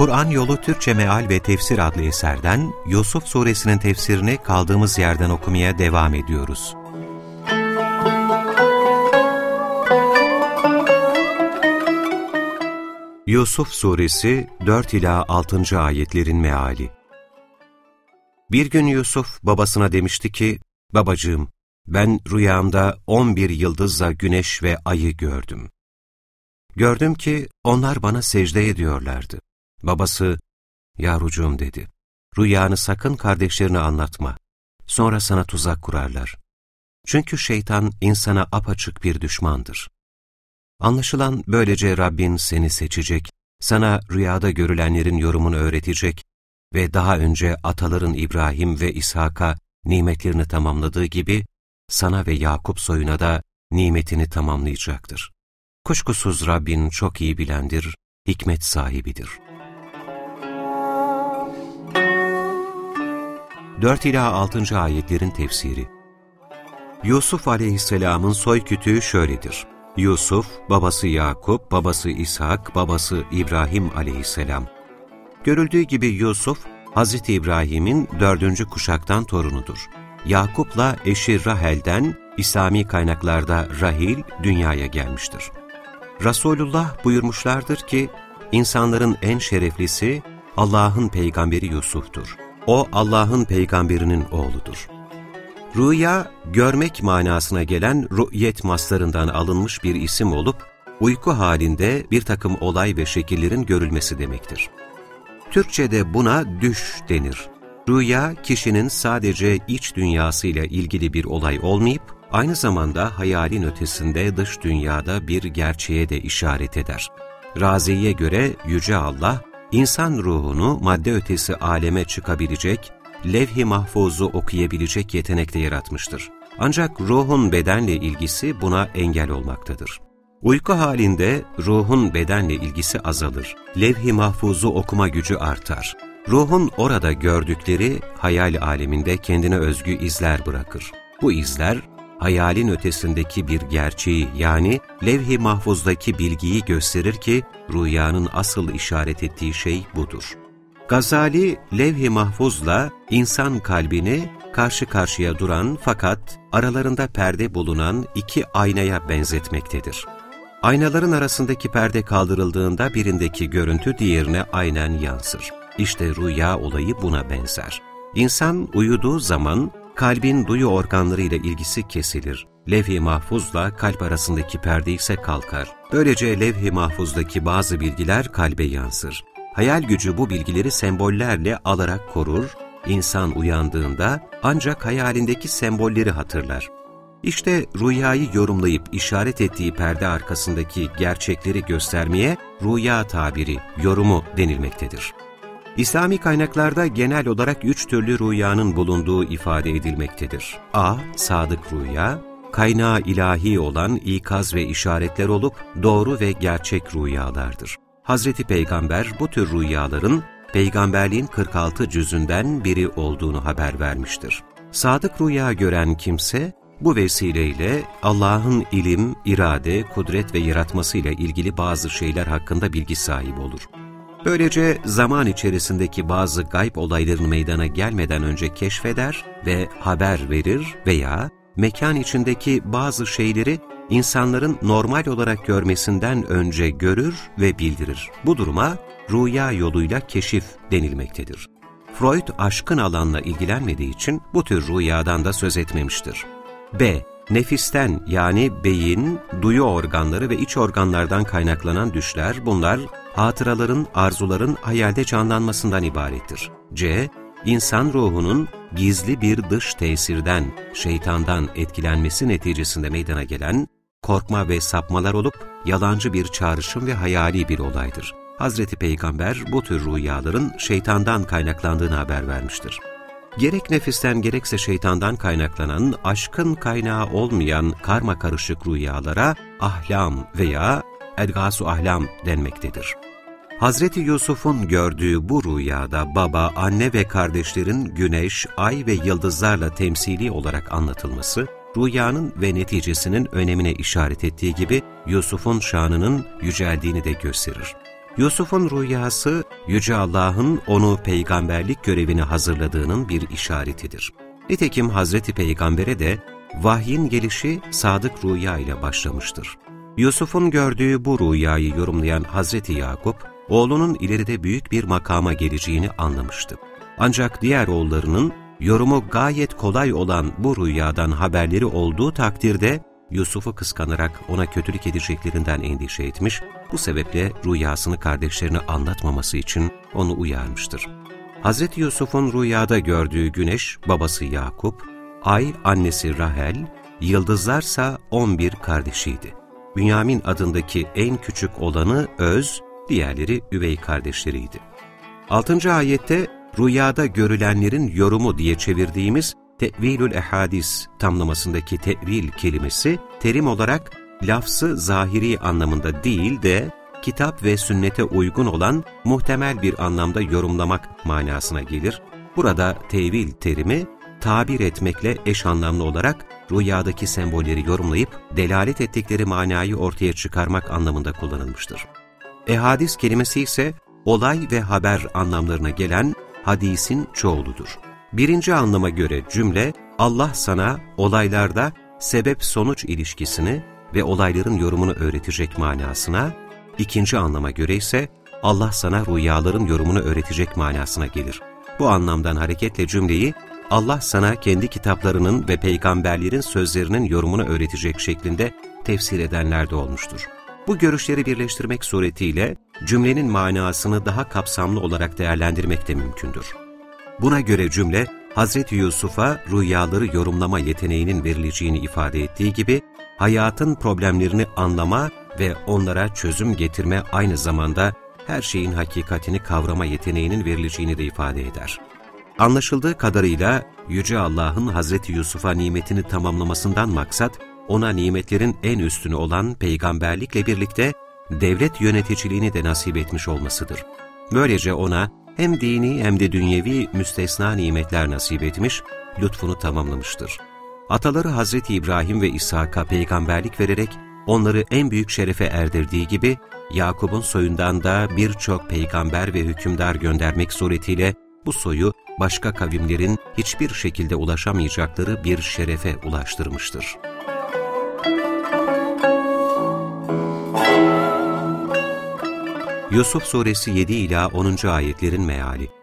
Kur'an Yolu Türkçe Meal ve Tefsir adlı eserden Yusuf Suresinin tefsirini kaldığımız yerden okumaya devam ediyoruz. Yusuf Suresi 4 ila 6. ayetlerin meali. Bir gün Yusuf babasına demişti ki, Babacığım, ben rüyamda 11 yıldızla güneş ve ayı gördüm. Gördüm ki onlar bana secde ediyorlardı. Babası, yavrucuğum dedi, rüyanı sakın kardeşlerine anlatma. Sonra sana tuzak kurarlar. Çünkü şeytan insana apaçık bir düşmandır. Anlaşılan böylece Rabbin seni seçecek, sana rüyada görülenlerin yorumunu öğretecek ve daha önce ataların İbrahim ve İshak'a nimetlerini tamamladığı gibi sana ve Yakup soyuna da nimetini tamamlayacaktır. Kuşkusuz Rabbin çok iyi bilendir, hikmet sahibidir. 4 ila 6. ayetlerin tefsiri Yusuf aleyhisselamın soy kütüğü şöyledir. Yusuf, babası Yakup, babası İshak, babası İbrahim aleyhisselam. Görüldüğü gibi Yusuf, Hz. İbrahim'in dördüncü kuşaktan torunudur. Yakup'la eşi Rahel'den İslami kaynaklarda Rahil dünyaya gelmiştir. Resulullah buyurmuşlardır ki, insanların en şereflisi Allah'ın peygamberi Yusuf'tur. O Allah'ın peygamberinin oğludur. Rüya, görmek manasına gelen rü'yet maslarından alınmış bir isim olup, uyku halinde bir takım olay ve şekillerin görülmesi demektir. Türkçe'de buna düş denir. Rüya, kişinin sadece iç dünyasıyla ilgili bir olay olmayıp, aynı zamanda hayalin ötesinde dış dünyada bir gerçeğe de işaret eder. Razi'ye göre Yüce Allah, insan ruhunu madde ötesi aleme çıkabilecek, levh-i mahfuzu okuyabilecek yetenekte yaratmıştır. Ancak ruhun bedenle ilgisi buna engel olmaktadır. Uyku halinde ruhun bedenle ilgisi azalır. Levh-i mahfuzu okuma gücü artar. Ruhun orada gördükleri hayal aleminde kendine özgü izler bırakır. Bu izler hayalin ötesindeki bir gerçeği yani levh-i mahfuzdaki bilgiyi gösterir ki rüyanın asıl işaret ettiği şey budur. Gazali, levh-i mahfuzla insan kalbini karşı karşıya duran fakat aralarında perde bulunan iki aynaya benzetmektedir. Aynaların arasındaki perde kaldırıldığında birindeki görüntü diğerine aynen yansır. İşte rüya olayı buna benzer. İnsan uyuduğu zaman kalbin duyu organlarıyla ilgisi kesilir. Levh-i mahfuzla kalp arasındaki perde ise kalkar. Böylece levh-i mahfuzdaki bazı bilgiler kalbe yansır. Hayal gücü bu bilgileri sembollerle alarak korur, İnsan uyandığında ancak hayalindeki sembolleri hatırlar. İşte rüyayı yorumlayıp işaret ettiği perde arkasındaki gerçekleri göstermeye rüya tabiri, yorumu denilmektedir. İslami kaynaklarda genel olarak üç türlü rüyanın bulunduğu ifade edilmektedir. A. Sadık rüya, kaynağı ilahi olan ikaz ve işaretler olup doğru ve gerçek rüyalardır. Hazreti Peygamber bu tür rüyaların peygamberliğin 46 cüzünden biri olduğunu haber vermiştir. Sadık rüya gören kimse, bu vesileyle Allah'ın ilim, irade, kudret ve yaratmasıyla ilgili bazı şeyler hakkında bilgi sahibi olur. Böylece zaman içerisindeki bazı gayb olayların meydana gelmeden önce keşfeder ve haber verir veya mekan içindeki bazı şeyleri insanların normal olarak görmesinden önce görür ve bildirir. Bu duruma rüya yoluyla keşif denilmektedir. Freud aşkın alanla ilgilenmediği için bu tür rüyadan da söz etmemiştir. B. Nefisten yani beyin, duyu organları ve iç organlardan kaynaklanan düşler bunlar hatıraların, arzuların hayalde canlanmasından ibarettir. C. İnsan ruhunun gizli bir dış tesirden, şeytandan etkilenmesi neticesinde meydana gelen korkma ve sapmalar olup yalancı bir çağrışım ve hayali bir olaydır. Hazreti Peygamber bu tür rüyaların şeytandan kaynaklandığını haber vermiştir. Gerek nefisten gerekse şeytandan kaynaklanan, aşkın kaynağı olmayan karma karışık rüyalara ahlam veya edgasu ahlam denmektedir. Hazreti Yusuf'un gördüğü bu rüyada baba, anne ve kardeşlerin güneş, ay ve yıldızlarla temsili olarak anlatılması, rüyanın ve neticesinin önemine işaret ettiği gibi Yusuf'un şanının yüceldiğini de gösterir. Yusuf'un rüyası, Yüce Allah'ın onu peygamberlik görevine hazırladığının bir işaretidir. Nitekim Hazreti Peygamber'e de vahyin gelişi sadık rüya ile başlamıştır. Yusuf'un gördüğü bu rüyayı yorumlayan Hazreti Yakup, oğlunun ileride büyük bir makama geleceğini anlamıştı. Ancak diğer oğullarının yorumu gayet kolay olan bu rüyadan haberleri olduğu takdirde Yusuf'u kıskanarak ona kötülük edeceklerinden endişe etmiş, bu sebeple rüyasını kardeşlerine anlatmaması için onu uyarmıştır. Hz. Yusuf'un rüyada gördüğü güneş babası Yakup, ay annesi Rahel, yıldızlarsa on bir kardeşiydi. Bünyamin adındaki en küçük olanı Öz, diğerleri üvey kardeşleriydi. 6. ayette rüyada görülenlerin yorumu diye çevirdiğimiz tevilül ehadis tamlamasındaki tevil kelimesi terim olarak lafzı zahiri anlamında değil de kitap ve sünnete uygun olan muhtemel bir anlamda yorumlamak manasına gelir. Burada tevil terimi tabir etmekle eş anlamlı olarak rüyadaki sembolleri yorumlayıp delalet ettikleri manayı ortaya çıkarmak anlamında kullanılmıştır. Ehadis kelimesi ise olay ve haber anlamlarına gelen hadisin çoğuludur. Birinci anlama göre cümle, Allah sana olaylarda sebep-sonuç ilişkisini ve olayların yorumunu öğretecek manasına, ikinci anlama göre ise Allah sana rüyaların yorumunu öğretecek manasına gelir. Bu anlamdan hareketle cümleyi, Allah sana kendi kitaplarının ve peygamberlerin sözlerinin yorumunu öğretecek şeklinde tefsir edenler de olmuştur. Bu görüşleri birleştirmek suretiyle cümlenin manasını daha kapsamlı olarak değerlendirmek de mümkündür. Buna göre cümle, Hz. Yusuf'a rüyaları yorumlama yeteneğinin verileceğini ifade ettiği gibi, hayatın problemlerini anlama ve onlara çözüm getirme aynı zamanda her şeyin hakikatini kavrama yeteneğinin verileceğini de ifade eder. Anlaşıldığı kadarıyla Yüce Allah'ın Hz. Yusuf'a nimetini tamamlamasından maksat, ona nimetlerin en üstünü olan peygamberlikle birlikte devlet yöneticiliğini de nasip etmiş olmasıdır. Böylece ona hem dini hem de dünyevi müstesna nimetler nasip etmiş, lütfunu tamamlamıştır. Ataları Hazreti İbrahim ve İshak'a peygamberlik vererek onları en büyük şerefe erdirdiği gibi, Yakup'un soyundan da birçok peygamber ve hükümdar göndermek suretiyle bu soyu başka kavimlerin hiçbir şekilde ulaşamayacakları bir şerefe ulaştırmıştır. Yusuf Suresi 7 ila 10. ayetlerin meali.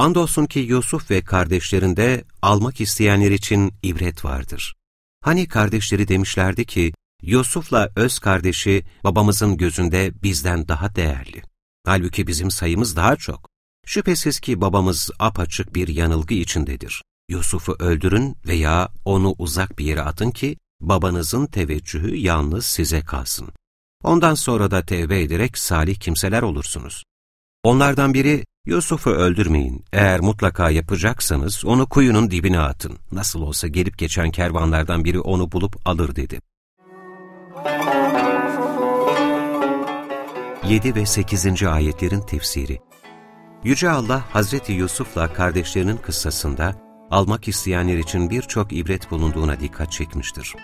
Andolsun ki Yusuf ve kardeşlerinde almak isteyenler için ibret vardır. Hani kardeşleri demişlerdi ki, Yusuf'la öz kardeşi babamızın gözünde bizden daha değerli. Halbuki bizim sayımız daha çok. Şüphesiz ki babamız apaçık bir yanılgı içindedir. Yusuf'u öldürün veya onu uzak bir yere atın ki babanızın teveccühü yalnız size kalsın. Ondan sonra da tevbe ederek salih kimseler olursunuz. Onlardan biri, Yusuf'u öldürmeyin, eğer mutlaka yapacaksanız onu kuyunun dibine atın. Nasıl olsa gelip geçen kervanlardan biri onu bulup alır dedi. 7 ve 8. ayetlerin tefsiri Yüce Allah, Hazreti Yusuf'la kardeşlerinin kıssasında almak isteyenler için birçok ibret bulunduğuna dikkat çekmiştir.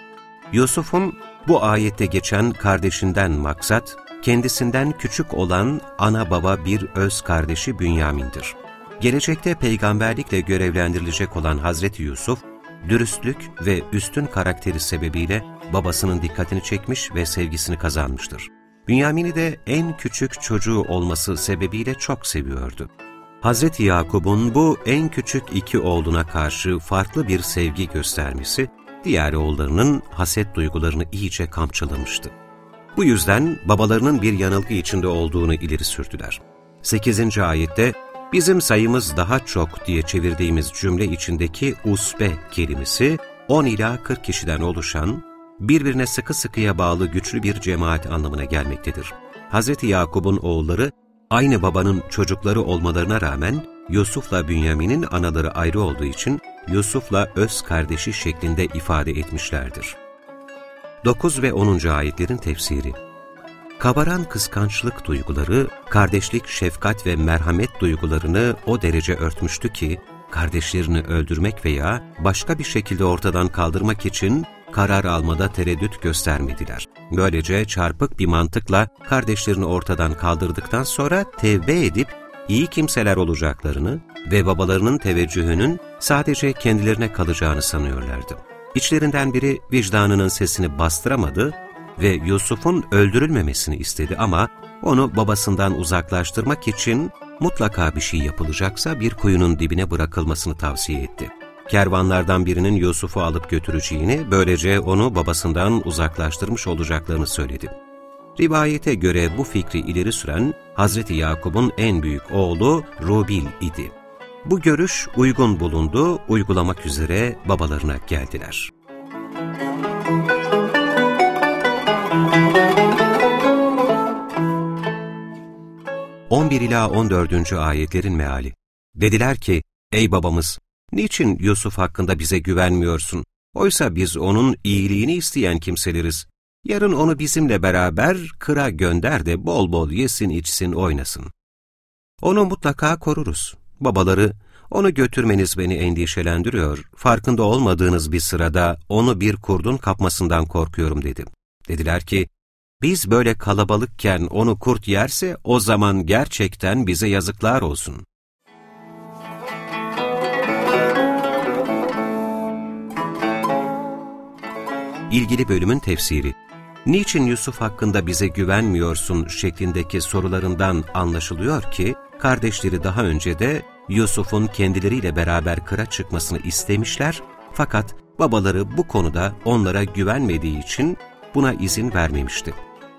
Yusuf'un bu ayette geçen kardeşinden maksat, kendisinden küçük olan ana baba bir öz kardeşi Bünyamin'dir. Gelecekte peygamberlikle görevlendirilecek olan Hazreti Yusuf, dürüstlük ve üstün karakteri sebebiyle babasının dikkatini çekmiş ve sevgisini kazanmıştır. Bünyamin'i de en küçük çocuğu olması sebebiyle çok seviyordu. Hazreti Yakub'un bu en küçük iki oğluna karşı farklı bir sevgi göstermesi, diğer oğullarının haset duygularını iyice kamçılamıştı. Bu yüzden babalarının bir yanılgı içinde olduğunu ileri sürdüler. 8. ayette bizim sayımız daha çok diye çevirdiğimiz cümle içindeki usbe kelimesi 10 ila 40 kişiden oluşan, birbirine sıkı sıkıya bağlı güçlü bir cemaat anlamına gelmektedir. Hz. Yakub'un oğulları aynı babanın çocukları olmalarına rağmen Yusuf'la Bünyamin'in anaları ayrı olduğu için Yusuf'la öz kardeşi şeklinde ifade etmişlerdir. 9 ve 10. ayetlerin tefsiri Kabaran kıskançlık duyguları, kardeşlik, şefkat ve merhamet duygularını o derece örtmüştü ki, kardeşlerini öldürmek veya başka bir şekilde ortadan kaldırmak için karar almada tereddüt göstermediler. Böylece çarpık bir mantıkla kardeşlerini ortadan kaldırdıktan sonra tevbe edip iyi kimseler olacaklarını ve babalarının teveccühünün sadece kendilerine kalacağını sanıyorlardı. İçlerinden biri vicdanının sesini bastıramadı ve Yusuf'un öldürülmemesini istedi ama onu babasından uzaklaştırmak için mutlaka bir şey yapılacaksa bir kuyunun dibine bırakılmasını tavsiye etti. Kervanlardan birinin Yusuf'u alıp götüreceğini, böylece onu babasından uzaklaştırmış olacaklarını söyledi. Rivayete göre bu fikri ileri süren Hazreti Yakup'un en büyük oğlu Rubil idi. Bu görüş uygun bulundu, uygulamak üzere babalarına geldiler. 11 ila 14. ayetlerin meali. Dediler ki, ey babamız, niçin Yusuf hakkında bize güvenmiyorsun? Oysa biz onun iyiliğini isteyen kimseleriz. Yarın onu bizimle beraber kıra gönder de bol bol yesin içsin oynasın. Onu mutlaka koruruz. Babaları, onu götürmeniz beni endişelendiriyor, farkında olmadığınız bir sırada onu bir kurdun kapmasından korkuyorum dedi. Dediler ki, biz böyle kalabalıkken onu kurt yerse o zaman gerçekten bize yazıklar olsun. İlgili bölümün tefsiri Niçin Yusuf hakkında bize güvenmiyorsun şeklindeki sorularından anlaşılıyor ki, kardeşleri daha önce de Yusuf'un kendileriyle beraber kıra çıkmasını istemişler fakat babaları bu konuda onlara güvenmediği için buna izin vermemişti.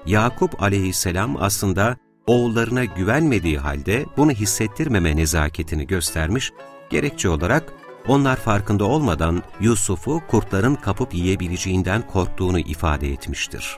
Yakup aleyhisselam aslında oğullarına güvenmediği halde bunu hissettirmeme nezaketini göstermiş, gerekçe olarak onlar farkında olmadan Yusuf'u kurtların kapıp yiyebileceğinden korktuğunu ifade etmiştir.